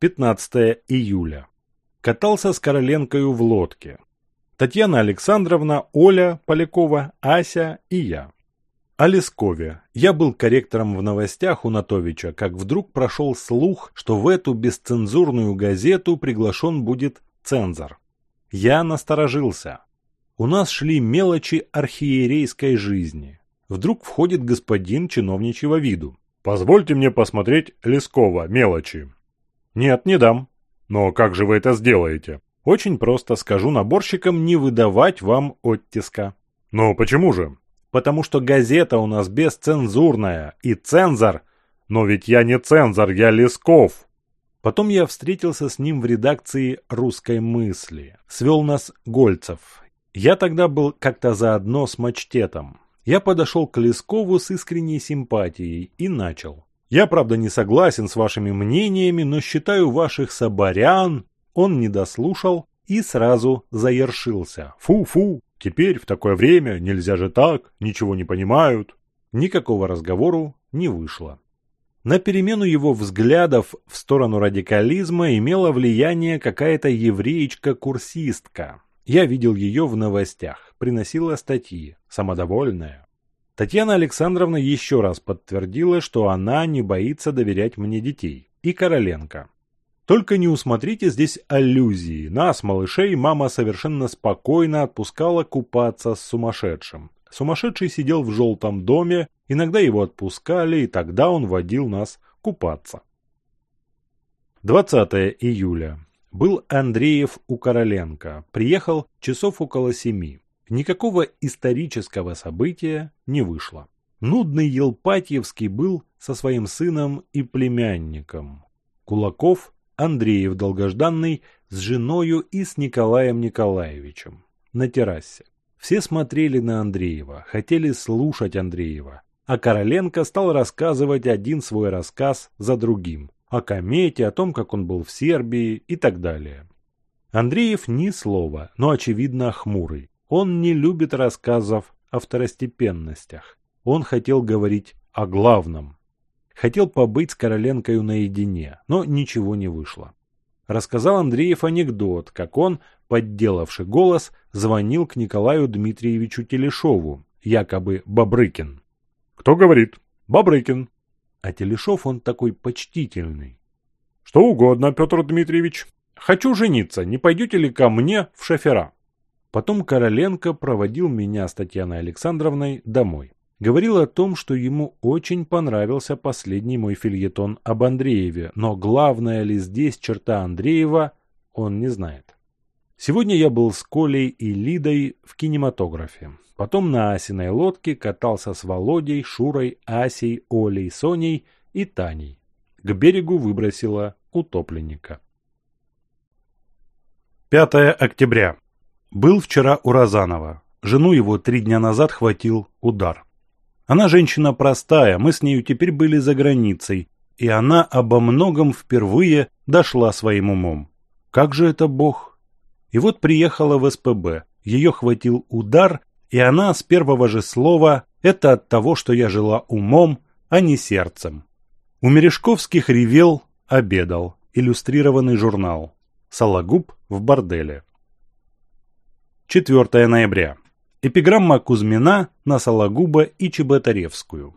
15 июля. Катался с Короленкою в лодке. Татьяна Александровна, Оля, Полякова, Ася и я. О Лескове. Я был корректором в новостях у Натовича, как вдруг прошел слух, что в эту бесцензурную газету приглашен будет цензор. Я насторожился. У нас шли мелочи архиерейской жизни. Вдруг входит господин чиновничьего виду. «Позвольте мне посмотреть Лескова, мелочи», «Нет, не дам». «Но как же вы это сделаете?» «Очень просто скажу наборщикам не выдавать вам оттиска». «Но почему же?» «Потому что газета у нас бесцензурная, и цензор...» «Но ведь я не цензор, я Лесков!» Потом я встретился с ним в редакции «Русской мысли». Свел нас Гольцев. Я тогда был как-то заодно с Мачтетом. Я подошел к Лескову с искренней симпатией и начал. Я, правда, не согласен с вашими мнениями, но считаю ваших соборян...» Он не дослушал и сразу заершился. «Фу-фу, теперь в такое время нельзя же так, ничего не понимают». Никакого разговору не вышло. На перемену его взглядов в сторону радикализма имела влияние какая-то евреечка-курсистка. Я видел ее в новостях, приносила статьи, самодовольная. Татьяна Александровна еще раз подтвердила, что она не боится доверять мне детей. И Короленко. Только не усмотрите здесь аллюзии. Нас, малышей, мама совершенно спокойно отпускала купаться с сумасшедшим. Сумасшедший сидел в желтом доме, иногда его отпускали, и тогда он водил нас купаться. 20 июля. Был Андреев у Короленко. Приехал часов около семи. Никакого исторического события не вышло. Нудный Елпатьевский был со своим сыном и племянником. Кулаков Андреев долгожданный с женою и с Николаем Николаевичем на террасе. Все смотрели на Андреева, хотели слушать Андреева, а Короленко стал рассказывать один свой рассказ за другим о комете, о том, как он был в Сербии и так далее. Андреев ни слова, но очевидно хмурый. Он не любит рассказов о второстепенностях. Он хотел говорить о главном. Хотел побыть с Короленкою наедине, но ничего не вышло. Рассказал Андреев анекдот, как он, подделавши голос, звонил к Николаю Дмитриевичу Телешову, якобы Бобрыкин. «Кто говорит?» «Бобрыкин». А Телешов он такой почтительный. «Что угодно, Петр Дмитриевич. Хочу жениться, не пойдете ли ко мне в шофера?» Потом Короленко проводил меня с Татьяной Александровной домой. Говорил о том, что ему очень понравился последний мой фильетон об Андрееве, но главная ли здесь черта Андреева, он не знает. Сегодня я был с Колей и Лидой в кинематографе. Потом на Асиной лодке катался с Володей, Шурой, Асей, Олей, Соней и Таней. К берегу выбросила утопленника. 5 октября был вчера у Розанова. Жену его три дня назад хватил удар. Она женщина простая, мы с нею теперь были за границей, и она обо многом впервые дошла своим умом. Как же это бог? И вот приехала в СПБ, ее хватил удар, и она с первого же слова «это от того, что я жила умом, а не сердцем». У Мережковских ревел «Обедал» иллюстрированный журнал «Сологуб в борделе». 4 ноября. Эпиграмма Кузьмина на Сологуба и Чеботаревскую.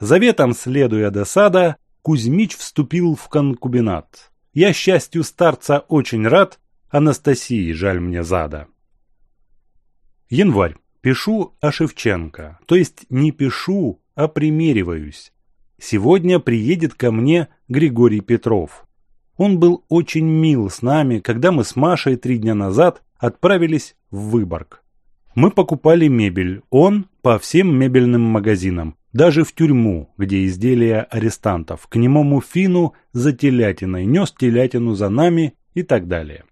Заветом следуя до сада Кузьмич вступил в конкубинат. Я счастью старца очень рад, Анастасии жаль мне зада. Январь. Пишу о Шевченко, то есть не пишу, а примериваюсь. Сегодня приедет ко мне Григорий Петров. Он был очень мил с нами, когда мы с Машей три дня назад отправились Выборг. Мы покупали мебель, он по всем мебельным магазинам, даже в тюрьму, где изделия арестантов, к немому фину за телятиной, нес телятину за нами и так далее.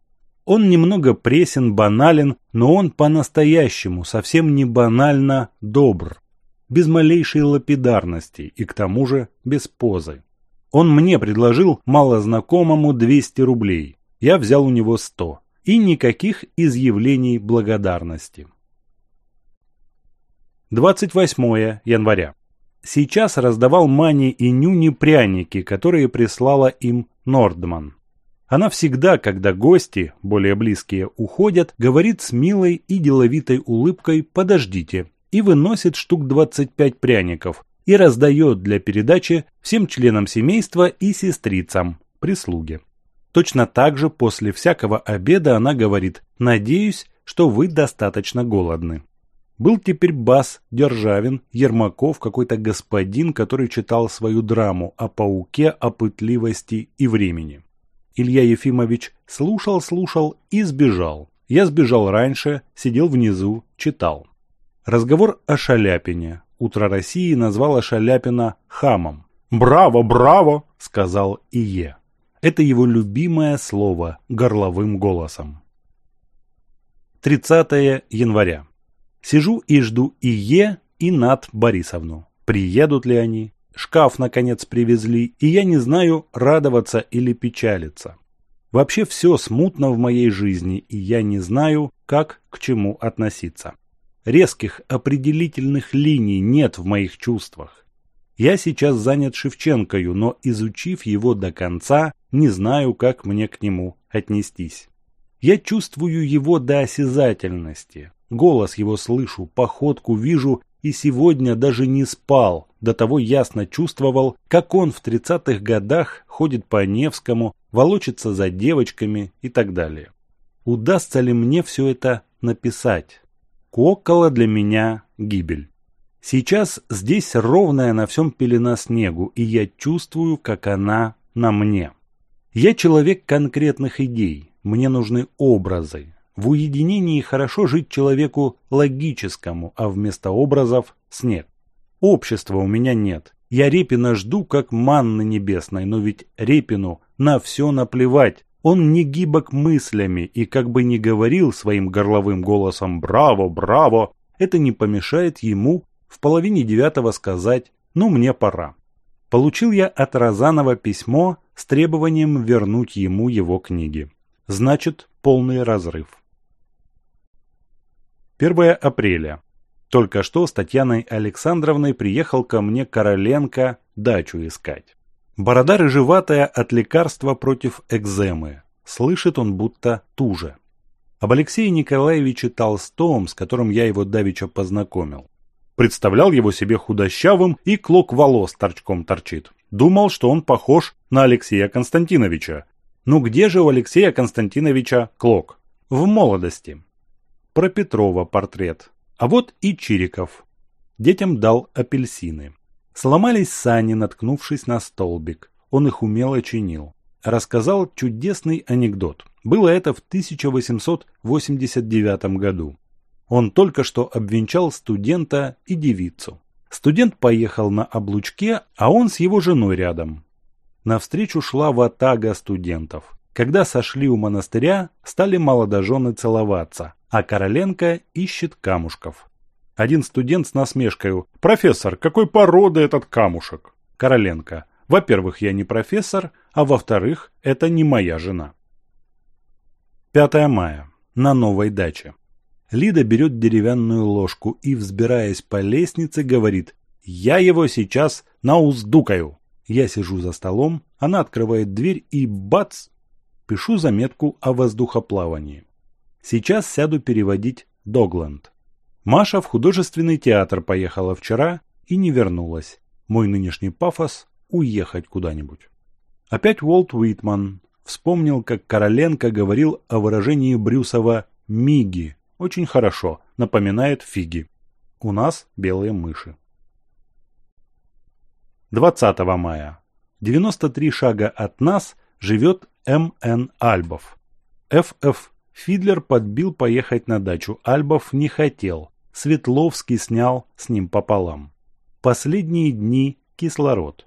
Он немного пресен, банален, но он по-настоящему совсем не банально добр, без малейшей лапидарности и к тому же без позы. Он мне предложил малознакомому 200 рублей, я взял у него 100 и никаких изъявлений благодарности. 28 января. Сейчас раздавал Мане и Нюне пряники, которые прислала им Нордман. Она всегда, когда гости, более близкие, уходят, говорит с милой и деловитой улыбкой «подождите» и выносит штук 25 пряников и раздает для передачи всем членам семейства и сестрицам, прислуги. Точно так же после всякого обеда она говорит «Надеюсь, что вы достаточно голодны». Был теперь Бас, Державин, Ермаков, какой-то господин, который читал свою драму о пауке, о пытливости и времени. Илья Ефимович слушал-слушал и сбежал. Я сбежал раньше, сидел внизу, читал. Разговор о Шаляпине. Утро России назвало Шаляпина хамом. «Браво, браво!» – сказал Ие. Это его любимое слово горловым голосом. 30 января. Сижу и жду и е и Над Борисовну. Приедут ли они? Шкаф, наконец, привезли, и я не знаю, радоваться или печалиться. Вообще все смутно в моей жизни, и я не знаю, как к чему относиться. Резких определительных линий нет в моих чувствах. Я сейчас занят Шевченкою, но изучив его до конца, не знаю, как мне к нему отнестись. Я чувствую его до осязательности. Голос его слышу, походку вижу и сегодня даже не спал. До того ясно чувствовал, как он в 30-х годах ходит по Невскому, волочится за девочками и так далее. Удастся ли мне все это написать? Кокола для меня гибель. Сейчас здесь ровная на всем пелена снегу, и я чувствую, как она на мне. Я человек конкретных идей, мне нужны образы. В уединении хорошо жить человеку логическому, а вместо образов – снег. Общества у меня нет. Я Репина жду, как манны небесной, но ведь Репину на все наплевать. Он не гибок мыслями и как бы не говорил своим горловым голосом «Браво, браво!», это не помешает ему в половине девятого сказать «Ну, мне пора». Получил я от Розанова письмо с требованием вернуть ему его книги. Значит, полный разрыв. 1 апреля. Только что с Татьяной Александровной приехал ко мне Короленко дачу искать. Борода рыжеватая от лекарства против экземы. Слышит он будто туже. Об Алексее Николаевиче Толстом, с которым я его давеча познакомил представлял его себе худощавым и клок волос торчком торчит. Думал, что он похож на Алексея Константиновича. Ну где же у Алексея Константиновича клок? В молодости. Про Петрова портрет. А вот и Чириков. Детям дал апельсины. Сломались сани, наткнувшись на столбик. Он их умело чинил. Рассказал чудесный анекдот. Было это в 1889 году. Он только что обвенчал студента и девицу. Студент поехал на облучке, а он с его женой рядом. Навстречу шла ватага студентов. Когда сошли у монастыря, стали молодожены целоваться, а Короленко ищет камушков. Один студент с насмешкой «Профессор, какой породы этот камушек?» Короленко «Во-первых, я не профессор, а во-вторых, это не моя жена». 5 мая. На новой даче. Лида берет деревянную ложку и, взбираясь по лестнице, говорит «Я его сейчас науздукаю». Я сижу за столом, она открывает дверь и бац! Пишу заметку о воздухоплавании. Сейчас сяду переводить Догланд. Маша в художественный театр поехала вчера и не вернулась. Мой нынешний пафос – уехать куда-нибудь. Опять Уолт Уитман вспомнил, как Короленко говорил о выражении Брюсова «миги», очень хорошо напоминает фиги. У нас белые мыши. 20 мая. 93 шага от нас живет М.Н. Альбов. Ф.Ф. Фидлер подбил поехать на дачу. Альбов не хотел. Светловский снял с ним пополам. Последние дни кислород.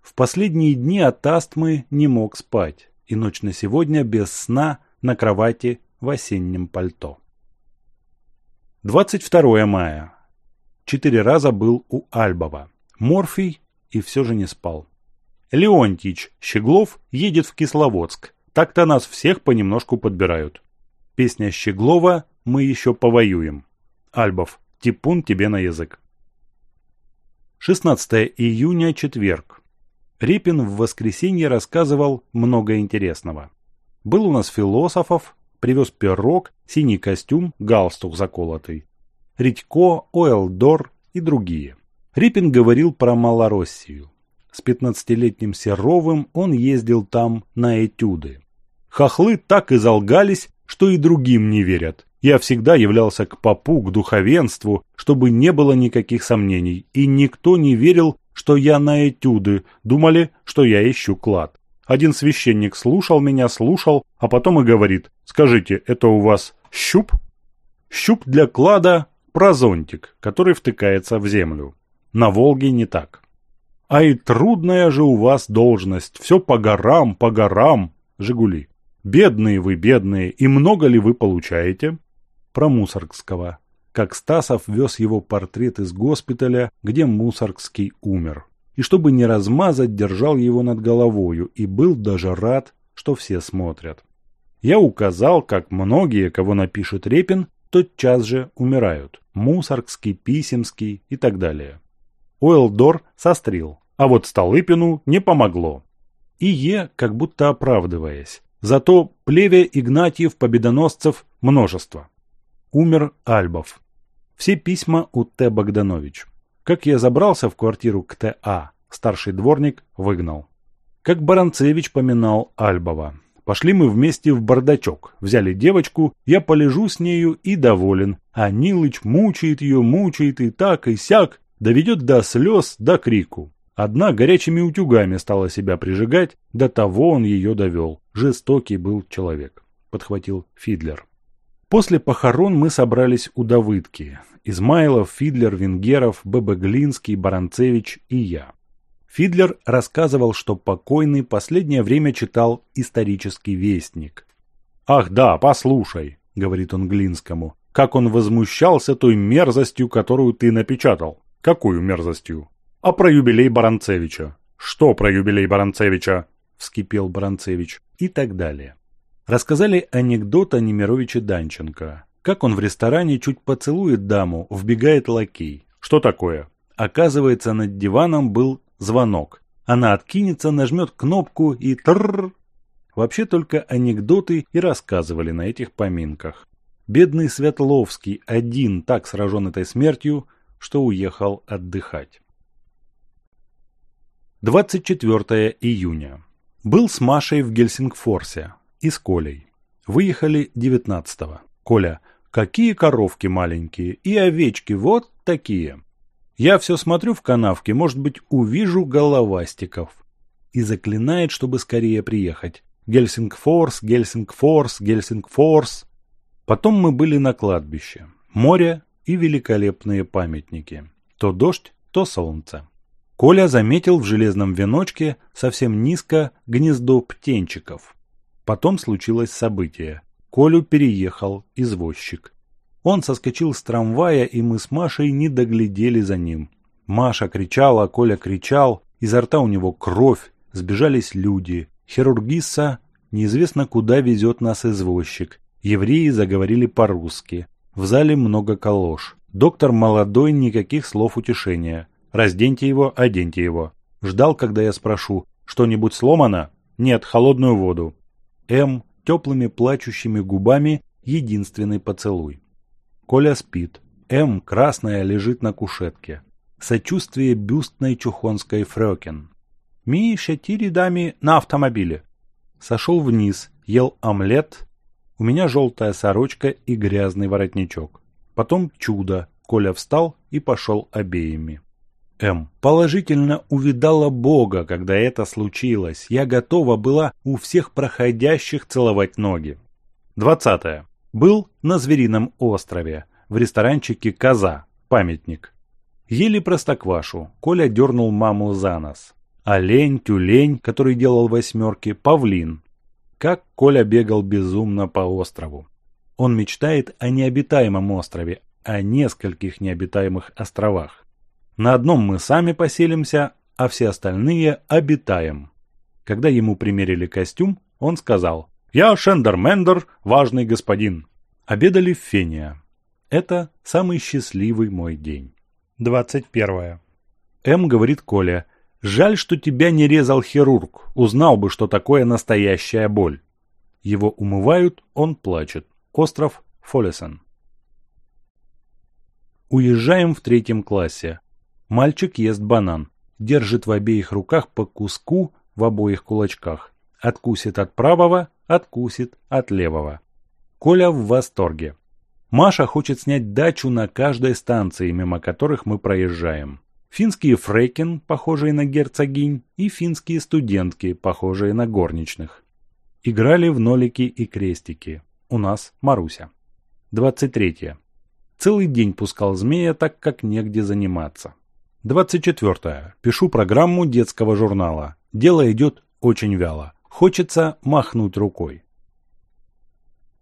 В последние дни от астмы не мог спать. И ночь на сегодня без сна на кровати в осеннем пальто. 22 мая. Четыре раза был у Альбова. Морфий и все же не спал. Леонтич Щеглов едет в Кисловодск. Так-то нас всех понемножку подбирают. Песня Щеглова «Мы еще повоюем». Альбов, типун тебе на язык. 16 июня, четверг. Репин в воскресенье рассказывал много интересного. Был у нас философов, привез пирог, синий костюм, галстук заколотый. Редько, Оэлдор и другие. Рипин говорил про Малороссию. С 15-летним Серовым он ездил там на этюды. Хохлы так и залгались, что и другим не верят. Я всегда являлся к попу, к духовенству, чтобы не было никаких сомнений, и никто не верил, что я на этюды, думали, что я ищу клад. Один священник слушал меня, слушал, а потом и говорит, скажите, это у вас щуп? Щуп для клада – прозонтик, который втыкается в землю. На Волге не так. А и трудная же у вас должность, все по горам, по горам, Жигули. Бедные вы, бедные, и много ли вы получаете? Про Мусоргского. Как Стасов вез его портрет из госпиталя, где Мусоргский умер и чтобы не размазать, держал его над головою и был даже рад, что все смотрят. Я указал, как многие, кого напишет Репин, тотчас же умирают. Мусоргский, Писемский и так далее. Уэлдор сострил, а вот Столыпину не помогло. И Е, как будто оправдываясь. Зато плеве Игнатьев победоносцев множество. Умер Альбов. Все письма у Т. Богданович. Как я забрался в квартиру к Т.А., старший дворник выгнал. Как Баранцевич поминал Альбова. Пошли мы вместе в бардачок, взяли девочку, я полежу с нею и доволен. А Нилыч мучает ее, мучает и так, и сяк, доведет до слез, до крику. Одна горячими утюгами стала себя прижигать, до того он ее довел. Жестокий был человек, подхватил Фидлер. После похорон мы собрались у Давыдки. Измайлов, Фидлер, Венгеров, Б.Б. Глинский, Баранцевич и я. Фидлер рассказывал, что покойный последнее время читал исторический вестник. «Ах да, послушай», — говорит он Глинскому, — «как он возмущался той мерзостью, которую ты напечатал». «Какую мерзостью?» «А про юбилей Баранцевича». «Что про юбилей Баранцевича?» — вскипел Баранцевич. И так далее рассказали анекдот о Немировиче Данченко. Как он в ресторане чуть поцелует даму, вбегает лакей. Что такое? Оказывается, над диваном был звонок. Она откинется, нажмет кнопку и трррр. Вообще только анекдоты и рассказывали на этих поминках. Бедный Светловский один так сражен этой смертью, что уехал отдыхать. 24 июня. Был с Машей в Гельсингфорсе и с Колей. Выехали девятнадцатого. Коля, какие коровки маленькие и овечки вот такие. Я все смотрю в канавке, может быть, увижу головастиков. И заклинает, чтобы скорее приехать. Гельсингфорс, Гельсингфорс, Гельсингфорс. Потом мы были на кладбище. Море и великолепные памятники. То дождь, то солнце. Коля заметил в железном веночке совсем низко гнездо птенчиков. Потом случилось событие. Колю переехал извозчик. Он соскочил с трамвая, и мы с Машей не доглядели за ним. Маша кричала, Коля кричал, изо рта у него кровь, сбежались люди. Хирургиса неизвестно куда везет нас извозчик. Евреи заговорили по-русски. В зале много калош. Доктор молодой, никаких слов утешения. Разденьте его, оденьте его. Ждал, когда я спрошу, что-нибудь сломано? Нет, холодную воду. М теплыми плачущими губами единственный поцелуй. Коля спит. М, красная, лежит на кушетке. Сочувствие бюстной чухонской Фрёкин. Миша тиридами на автомобиле. Сошел вниз, ел омлет. У меня желтая сорочка и грязный воротничок. Потом чудо. Коля встал и пошел обеими. М. Положительно увидала Бога, когда это случилось. Я готова была у всех проходящих целовать ноги. 20. Был на Зверином острове, в ресторанчике «Коза», памятник. Ели простоквашу, Коля дернул маму за нос. Олень, тюлень, который делал восьмерки, павлин. Как Коля бегал безумно по острову. Он мечтает о необитаемом острове, о нескольких необитаемых островах. На одном мы сами поселимся, а все остальные обитаем». Когда ему примерили костюм, он сказал «Я Шендермендер, важный господин». Обедали в Фения. Это самый счастливый мой день. 21. М говорит Коля «Жаль, что тебя не резал хирург, узнал бы, что такое настоящая боль». Его умывают, он плачет. Остров Фолесен. Уезжаем в третьем классе. Мальчик ест банан, держит в обеих руках по куску в обоих кулачках. Откусит от правого, откусит от левого. Коля в восторге. Маша хочет снять дачу на каждой станции, мимо которых мы проезжаем. Финские фрейкин, похожие на герцогинь, и финские студентки, похожие на горничных. Играли в нолики и крестики. У нас Маруся. 23. Целый день пускал змея, так как негде заниматься. 24. Пишу программу детского журнала. Дело идет очень вяло. Хочется махнуть рукой.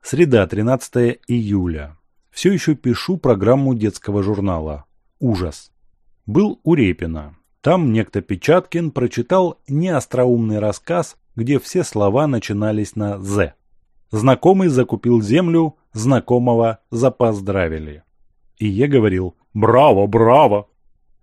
Среда, 13 июля. Все еще пишу программу детского журнала. Ужас. Был у Репина. Там некто Печаткин прочитал неостроумный рассказ, где все слова начинались на «з». Знакомый закупил землю, знакомого запоздравили. И я говорил «Браво, браво,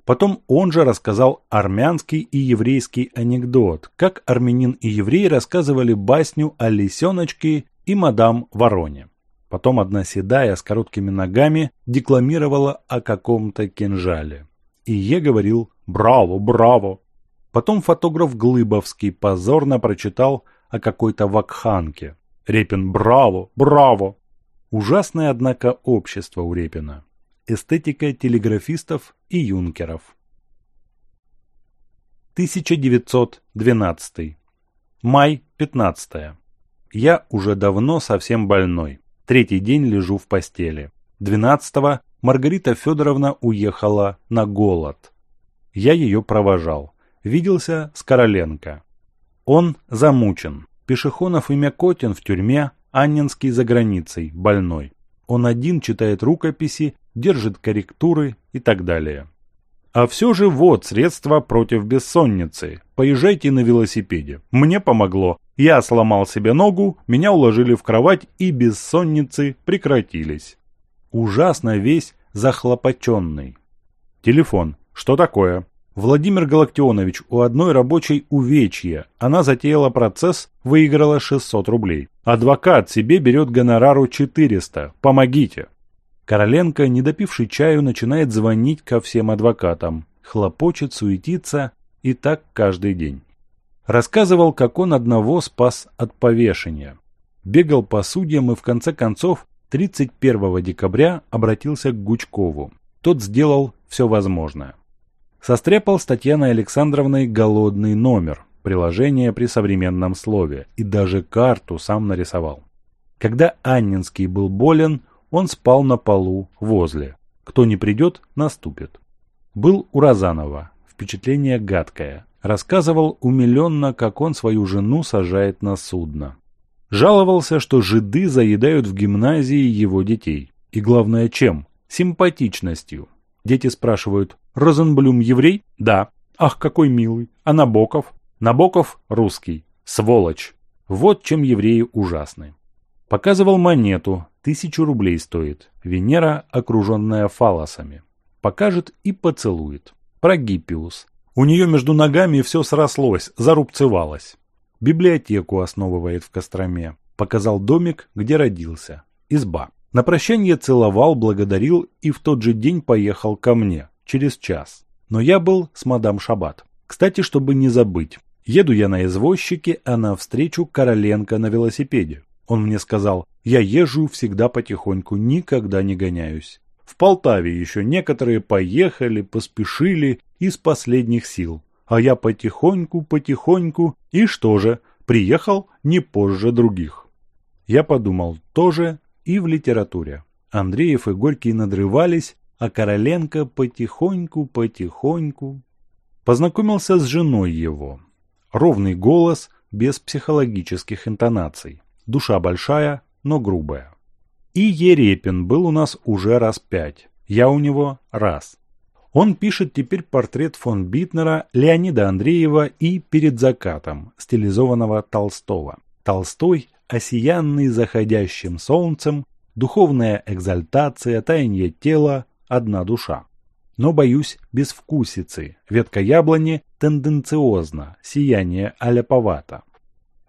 Потом он же рассказал армянский и еврейский анекдот, как армянин и еврей рассказывали басню о лисеночке и мадам Вороне. Потом одна седая с короткими ногами декламировала о каком-то кинжале. И Е говорил «Браво, браво!». Потом фотограф Глыбовский позорно прочитал о какой-то вакханке. Репин «Браво, браво!». Ужасное, однако, общество у Репина. Эстетика телеграфистов и юнкеров. 1912. Май 15. Я уже давно совсем больной. Третий день лежу в постели. 12 Маргарита Федоровна уехала на голод. Я ее провожал. Виделся с Короленко. Он замучен. Пешехонов и Мякотин в тюрьме, Анненский за границей, больной. Он один читает рукописи держит корректуры и так далее. А все же вот средства против бессонницы. Поезжайте на велосипеде. Мне помогло. Я сломал себе ногу, меня уложили в кровать и бессонницы прекратились. Ужасно весь захлопоченный. Телефон. Что такое? Владимир Галактионович, у одной рабочей увечья. Она затеяла процесс, выиграла 600 рублей. Адвокат себе берет гонорару 400. Помогите. Короленко, не допивший чаю, начинает звонить ко всем адвокатам, хлопочет, суетится и так каждый день. Рассказывал, как он одного спас от повешения. Бегал по судьям и в конце концов 31 декабря обратился к Гучкову. Тот сделал все возможное. Состряпал с Татьяной Александровной голодный номер, приложение при современном слове, и даже карту сам нарисовал. Когда Аннинский был болен, он спал на полу, возле. Кто не придет, наступит. Был у Розанова. Впечатление гадкое. Рассказывал умиленно, как он свою жену сажает на судно. Жаловался, что жиды заедают в гимназии его детей. И главное чем? Симпатичностью. Дети спрашивают, «Розенблюм еврей?» «Да». «Ах, какой милый!» «А Набоков?» «Набоков русский. Сволочь!» Вот чем евреи ужасны. Показывал монету, тысячу рублей стоит. Венера, окруженная фалосами. Покажет и поцелует. Прогиппиус. У нее между ногами все срослось, зарубцевалось. Библиотеку основывает в Костроме. Показал домик, где родился. Изба. На прощание целовал, благодарил и в тот же день поехал ко мне, через час. Но я был с мадам Шабат. Кстати, чтобы не забыть, еду я на извозчике, а навстречу Короленко на велосипеде. Он мне сказал, я езжу всегда потихоньку, никогда не гоняюсь. В Полтаве еще некоторые поехали, поспешили из последних сил. А я потихоньку, потихоньку, и что же, приехал не позже других. Я подумал, тоже и в литературе. Андреев и Горький надрывались, а Короленко потихоньку, потихоньку. Познакомился с женой его. Ровный голос, без психологических интонаций душа большая, но грубая. И Ерепин был у нас уже раз пять. Я у него раз. Он пишет теперь портрет фон Битнера, Леонида Андреева и «Перед закатом» стилизованного Толстого. Толстой, осиянный заходящим солнцем, духовная экзальтация, таяние тела, одна душа. Но, боюсь, безвкусицы, ветка яблони тенденциозно, сияние аляповато.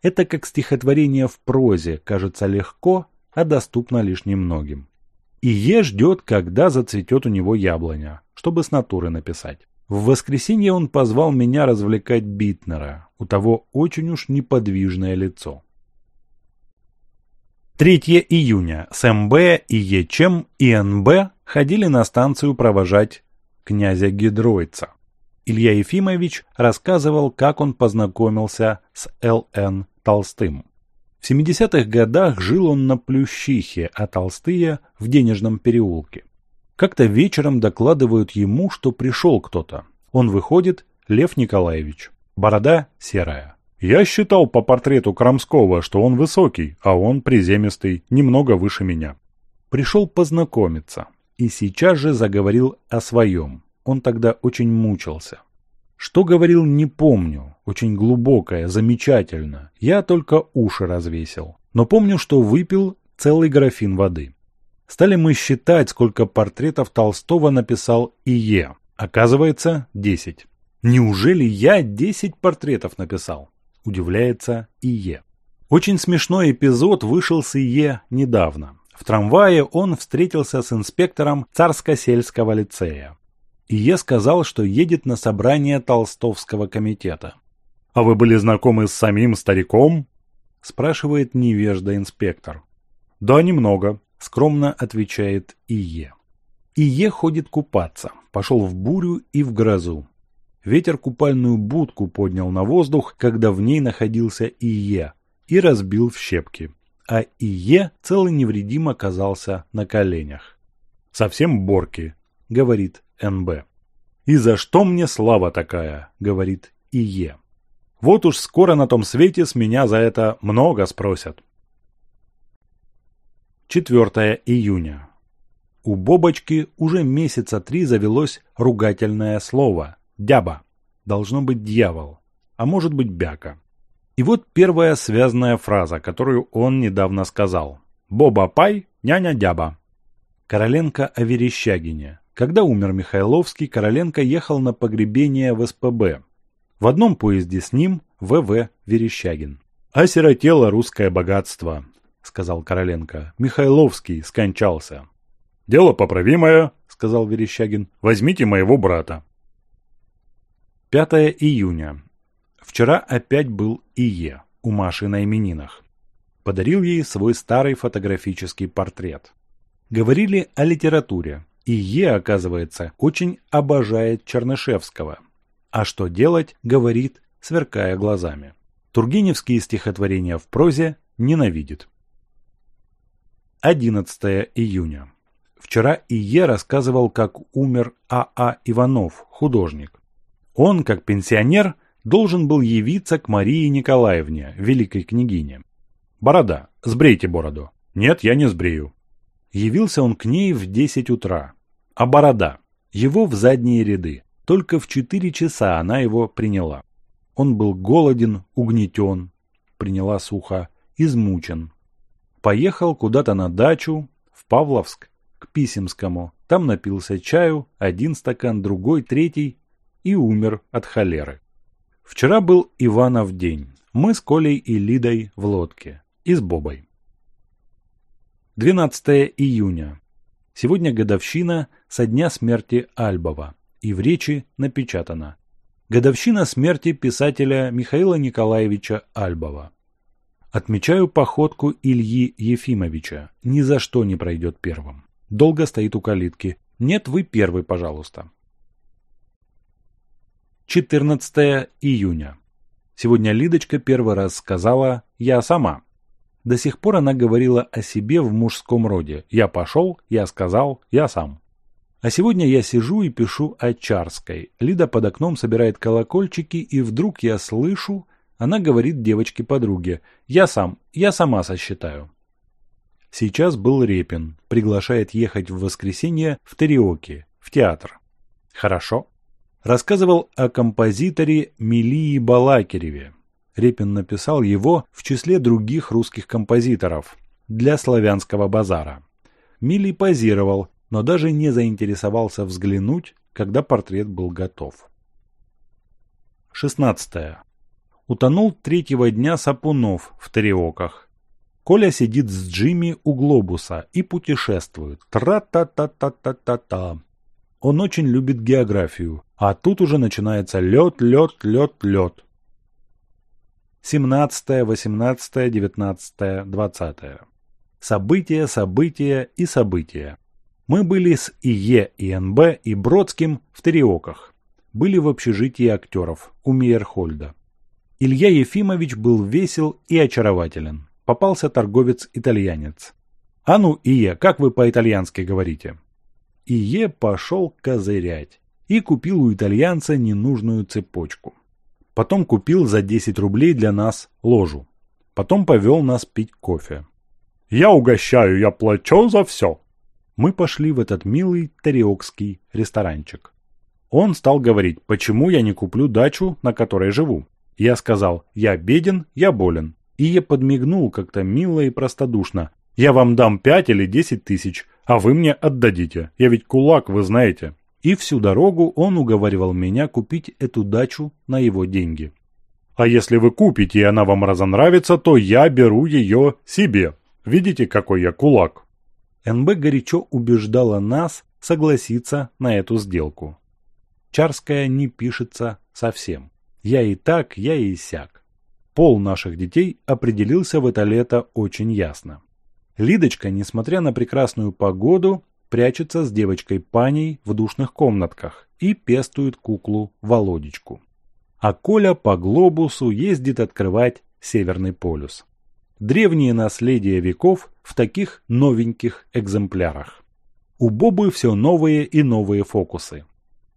Это как стихотворение в прозе, кажется легко, а доступно лишь немногим. И Е ждет, когда зацветет у него яблоня, чтобы с натуры написать. В воскресенье он позвал меня развлекать Битнера, у того очень уж неподвижное лицо. 3 июня СМБ и ЕЧМ и НБ ходили на станцию провожать князя Гидройца. Илья Ефимович рассказывал, как он познакомился с Л.Н. Толстым. В 70-х годах жил он на Плющихе, а Толстые – в Денежном переулке. Как-то вечером докладывают ему, что пришел кто-то. Он выходит – Лев Николаевич. Борода серая. «Я считал по портрету Крамского, что он высокий, а он приземистый, немного выше меня». Пришел познакомиться и сейчас же заговорил о своем, он тогда очень мучился. Что говорил, не помню. Очень глубокое, замечательно. Я только уши развесил. Но помню, что выпил целый графин воды. Стали мы считать, сколько портретов Толстого написал И.Е. Оказывается, 10. Неужели я 10 портретов написал? Удивляется И.Е. Очень смешной эпизод вышел с И.Е. недавно. В трамвае он встретился с инспектором Царско-сельского лицея и сказал, что едет на собрание Толстовского комитета. «А вы были знакомы с самим стариком?» – спрашивает невежда инспектор. «Да, немного», – скромно отвечает Ие. Ие ходит купаться, пошел в бурю и в грозу. Ветер купальную будку поднял на воздух, когда в ней находился Ие, и разбил в щепки. А Ие цел и невредим оказался на коленях. «Совсем борки», — говорит МБ. «И за что мне слава такая?» — говорит ИЕ. «Вот уж скоро на том свете с меня за это много спросят». 4 июня. У Бобочки уже месяца три завелось ругательное слово «дяба». Должно быть дьявол, а может быть бяка. И вот первая связанная фраза, которую он недавно сказал. «Боба пай, няня дяба». Короленко о Верещагине. Когда умер Михайловский, Короленко ехал на погребение в СПБ. В одном поезде с ним В.В. Верещагин. «Осиротело русское богатство», — сказал Короленко. «Михайловский скончался». «Дело поправимое», — сказал Верещагин. «Возьмите моего брата». 5 июня. Вчера опять был ИЕ у Маши на именинах. Подарил ей свой старый фотографический портрет. Говорили о литературе, и Е, оказывается, очень обожает Чернышевского. А что делать, говорит, сверкая глазами. Тургеневские стихотворения в прозе ненавидит. 11 июня. Вчера Ие рассказывал, как умер А.А. А. Иванов, художник. Он, как пенсионер, должен был явиться к Марии Николаевне, великой княгине. «Борода, сбрейте бороду». «Нет, я не сбрею». Явился он к ней в 10 утра. А борода? Его в задние ряды. Только в четыре часа она его приняла. Он был голоден, угнетен, приняла сухо, измучен. Поехал куда-то на дачу, в Павловск, к Писемскому. Там напился чаю, один стакан, другой, третий, и умер от холеры. Вчера был Иванов день. Мы с Колей и Лидой в лодке. И с Бобой. 12 июня. Сегодня годовщина со дня смерти Альбова, и в речи напечатана. «Годовщина смерти писателя Михаила Николаевича Альбова». Отмечаю походку Ильи Ефимовича. Ни за что не пройдет первым. Долго стоит у калитки. Нет, вы первый, пожалуйста. 14 июня. Сегодня Лидочка первый раз сказала «я сама». До сих пор она говорила о себе в мужском роде. Я пошел, я сказал, я сам. А сегодня я сижу и пишу о Чарской. Лида под окном собирает колокольчики, и вдруг я слышу, она говорит девочке-подруге, «Я сам, я сама сосчитаю». Сейчас был Репин, приглашает ехать в воскресенье в Тариоке, в театр. Хорошо. Рассказывал о композиторе Милии Балакиреве, Репин написал его в числе других русских композиторов для славянского базара. Милли позировал, но даже не заинтересовался взглянуть, когда портрет был готов. 16. Утонул третьего дня Сапунов в Тариоках. Коля сидит с Джимми у глобуса и путешествует. Тра-та-та-та-та-та-та. Он очень любит географию, а тут уже начинается лед, лед, лед, лед. 17, 18, 19, 20. События, события и события. Мы были с ИЕ и НБ и Бродским в Тереоках. Были в общежитии актеров у Мейерхольда. Илья Ефимович был весел и очарователен. Попался торговец-итальянец. «А ну, Ие, как вы по-итальянски говорите?» Ие пошел козырять и купил у итальянца ненужную цепочку потом купил за 10 рублей для нас ложу. Потом повел нас пить кофе. «Я угощаю, я плачу за все!» Мы пошли в этот милый тариокский ресторанчик. Он стал говорить, почему я не куплю дачу, на которой живу. Я сказал, я беден, я болен. И я подмигнул как-то мило и простодушно. Я вам дам 5 или 10 тысяч, а вы мне отдадите. Я ведь кулак, вы знаете. И всю дорогу он уговаривал меня купить эту дачу на его деньги. А если вы купите, и она вам разонравится, то я беру ее себе. Видите, какой я кулак. НБ горячо убеждала нас согласиться на эту сделку. Чарская не пишется совсем. Я и так, я и сяк. Пол наших детей определился в это лето очень ясно. Лидочка, несмотря на прекрасную погоду, прячется с девочкой Паней в душных комнатках и пестует куклу Володечку. А Коля по глобусу ездит открывать Северный полюс. Древние наследия веков в таких новеньких экземплярах. У Бобы все новые и новые фокусы.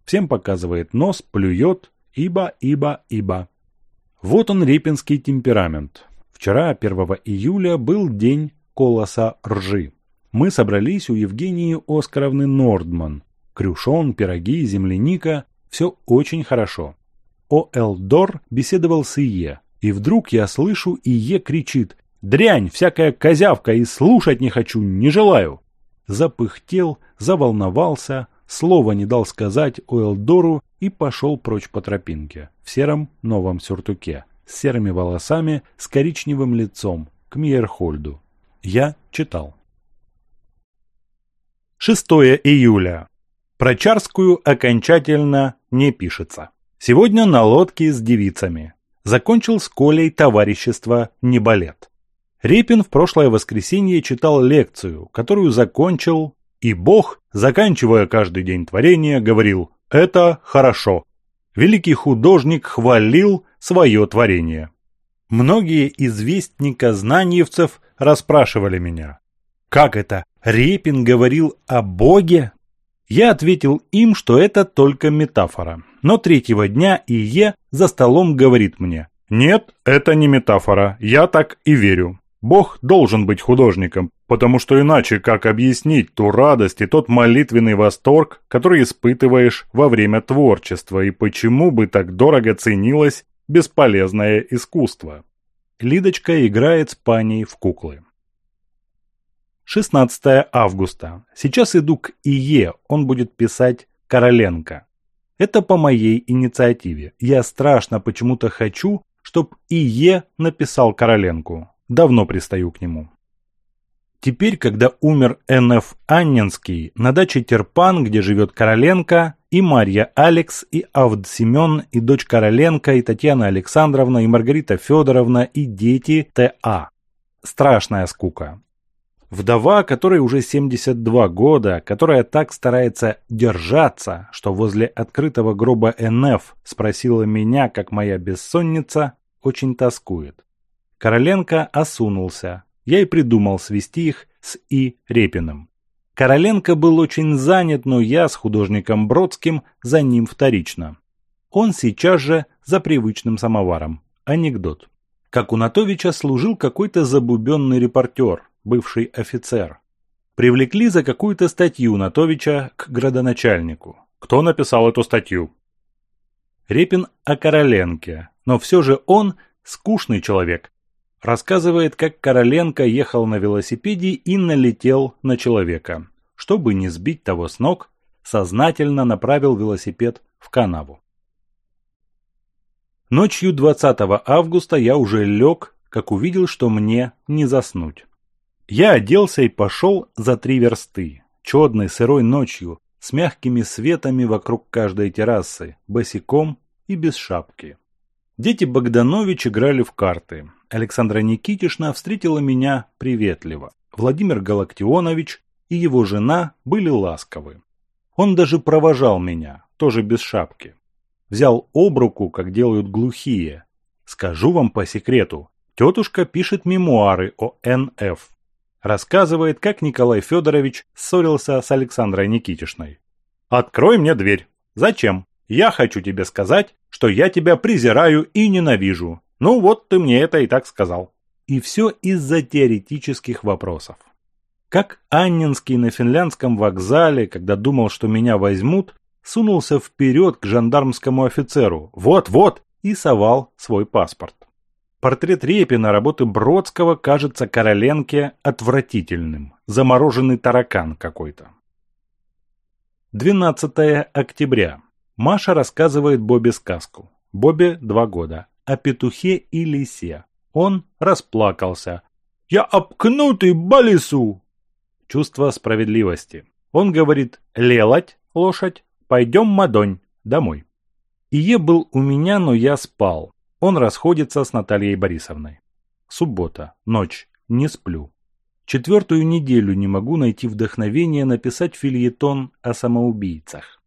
Всем показывает нос, плюет, ибо, ибо, ибо. Вот он репинский темперамент. Вчера, 1 июля, был день колоса ржи мы собрались у Евгении Оскаровны Нордман. Крюшон, пироги, земляника – все очень хорошо. О.Л. Дор беседовал с Ие, и вдруг я слышу, Ие кричит «Дрянь, всякая козявка, и слушать не хочу, не желаю!» Запыхтел, заволновался, слова не дал сказать Оэлдору и пошел прочь по тропинке в сером новом сюртуке, с серыми волосами, с коричневым лицом, к Мейерхольду. Я читал. 6 июля. Про Чарскую окончательно не пишется. Сегодня на лодке с девицами. Закончил с Колей товарищество «Небалет». Репин в прошлое воскресенье читал лекцию, которую закончил, и Бог, заканчивая каждый день творения, говорил «это хорошо». Великий художник хвалил свое творение. Многие известника знаниевцев расспрашивали меня. Как это Репин говорил о Боге? Я ответил им, что это только метафора. Но третьего дня Ие за столом говорит мне, «Нет, это не метафора, я так и верю. Бог должен быть художником, потому что иначе как объяснить ту радость и тот молитвенный восторг, который испытываешь во время творчества, и почему бы так дорого ценилось бесполезное искусство?» Лидочка играет с паней в куклы. 16 августа. Сейчас иду к ИЕ, он будет писать Короленко. Это по моей инициативе. Я страшно почему-то хочу, чтоб ИЕ написал Короленку. Давно пристаю к нему. Теперь, когда умер Н.Ф. Анненский, на даче Терпан, где живет Короленко, и Марья Алекс, и Авд Семен, и дочь Короленко, и Татьяна Александровна, и Маргарита Федоровна, и дети Т.А. Страшная скука. Вдова, которой уже 72 года, которая так старается держаться, что возле открытого гроба НФ спросила меня, как моя бессонница, очень тоскует. Короленко осунулся. Я и придумал свести их с И. Репиным. Короленко был очень занят, но я с художником Бродским за ним вторично. Он сейчас же за привычным самоваром. Анекдот. Как у Натовича служил какой-то забубенный репортер – бывший офицер, привлекли за какую-то статью Натовича к градоначальнику. Кто написал эту статью? Репин о Короленке, но все же он скучный человек. Рассказывает, как Короленко ехал на велосипеде и налетел на человека. Чтобы не сбить того с ног, сознательно направил велосипед в канаву. Ночью 20 августа я уже лег, как увидел, что мне не заснуть. Я оделся и пошел за три версты, чудной сырой ночью, с мягкими светами вокруг каждой террасы, босиком и без шапки. Дети Богданович играли в карты. Александра Никитишна встретила меня приветливо. Владимир Галактионович и его жена были ласковы. Он даже провожал меня, тоже без шапки. Взял об руку, как делают глухие. Скажу вам по секрету, тетушка пишет мемуары о Н.Ф рассказывает, как Николай Федорович ссорился с Александрой Никитишной. «Открой мне дверь. Зачем? Я хочу тебе сказать, что я тебя презираю и ненавижу. Ну вот ты мне это и так сказал». И все из-за теоретических вопросов. Как Аннинский на финляндском вокзале, когда думал, что меня возьмут, сунулся вперед к жандармскому офицеру. «Вот, вот!» и совал свой паспорт. Портрет Репина работы Бродского кажется Короленке отвратительным. Замороженный таракан какой-то. 12 октября. Маша рассказывает Бобе сказку. Бобе два года. О петухе и лисе. Он расплакался. «Я обкнутый балису!» Чувство справедливости. Он говорит «Лелать, лошадь, пойдем, мадонь, домой». Ие был у меня, но я спал. Он расходится с Натальей Борисовной. Суббота. Ночь. Не сплю. Четвертую неделю не могу найти вдохновения написать фильетон о самоубийцах.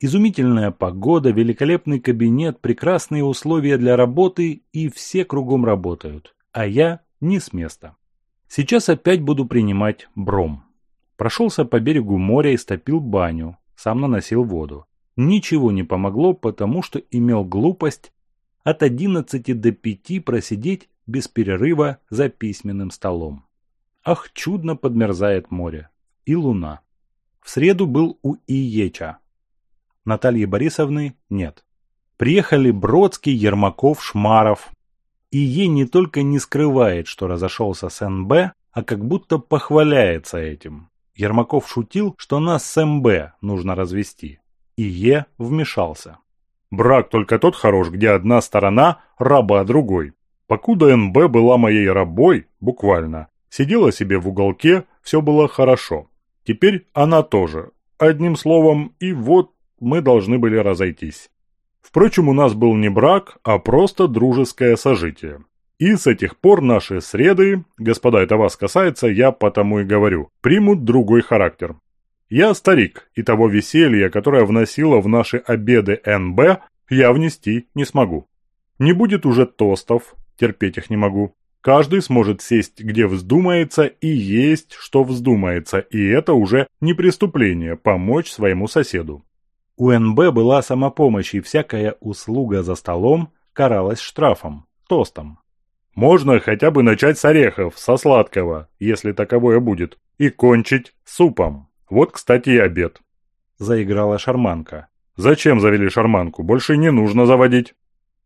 Изумительная погода, великолепный кабинет, прекрасные условия для работы и все кругом работают, а я не с места. Сейчас опять буду принимать бром. Прошелся по берегу моря и стопил баню, сам наносил воду. Ничего не помогло, потому что имел глупость от 11 до 5 просидеть без перерыва за письменным столом. Ах, чудно подмерзает море. И луна. В среду был у Иеча. Натальи Борисовны нет. Приехали Бродский, Ермаков, Шмаров. Ие не только не скрывает, что разошелся с НБ, а как будто похваляется этим. Ермаков шутил, что нас с МБ нужно развести. Ие вмешался. Брак только тот хорош, где одна сторона раба другой. Покуда НБ была моей рабой, буквально, сидела себе в уголке, все было хорошо. Теперь она тоже. Одним словом, и вот мы должны были разойтись. Впрочем, у нас был не брак, а просто дружеское сожитие. И с этих пор наши среды, господа, это вас касается, я потому и говорю, примут другой характер. Я старик, и того веселья, которое вносило в наши обеды НБ, я внести не смогу. Не будет уже тостов, терпеть их не могу. Каждый сможет сесть где вздумается и есть, что вздумается, и это уже не преступление – помочь своему соседу. У НБ была самопомощь, и всякая услуга за столом каралась штрафом, тостом. Можно хотя бы начать с орехов, со сладкого, если таковое будет, и кончить супом. «Вот, кстати, и обед», — заиграла шарманка. «Зачем завели шарманку? Больше не нужно заводить».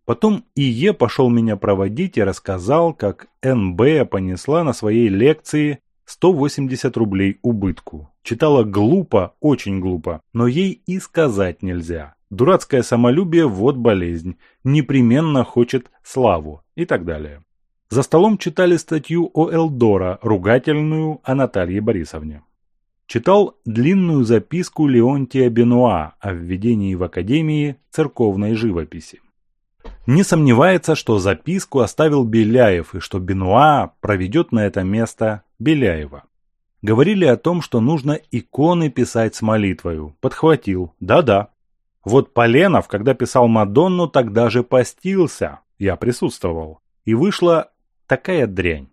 Потом ИЕ пошел меня проводить и рассказал, как НБ понесла на своей лекции 180 рублей убытку. Читала глупо, очень глупо, но ей и сказать нельзя. Дурацкое самолюбие – вот болезнь, непременно хочет славу и так далее. За столом читали статью о Элдора, ругательную о Наталье Борисовне читал длинную записку Леонтия Бенуа о введении в Академии церковной живописи. Не сомневается, что записку оставил Беляев и что Бенуа проведет на это место Беляева. Говорили о том, что нужно иконы писать с молитвою. Подхватил. Да-да. Вот Поленов, когда писал Мадонну, тогда же постился. Я присутствовал. И вышла такая дрянь.